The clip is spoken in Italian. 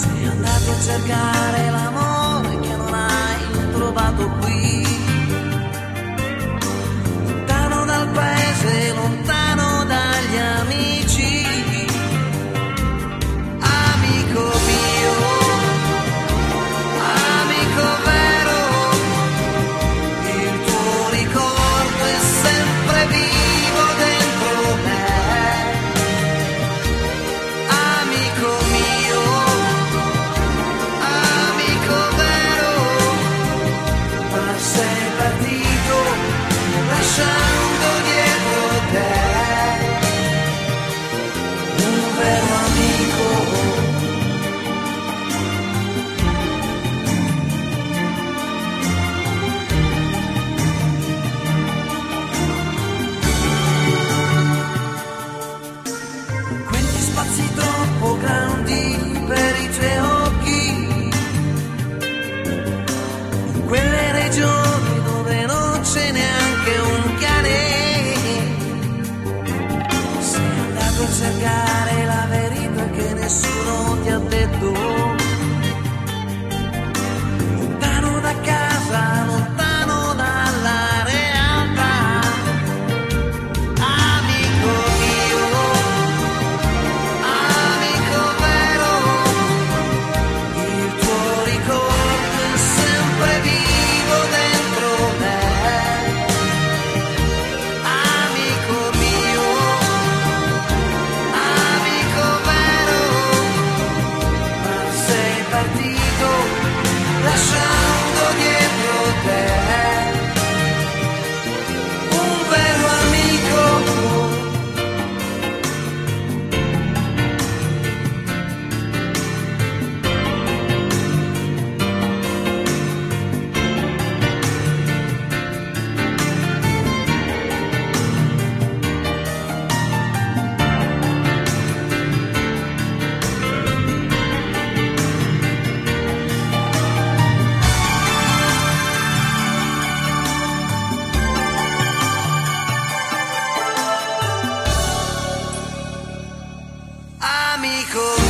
Sei andato a cercare l'amore. amico.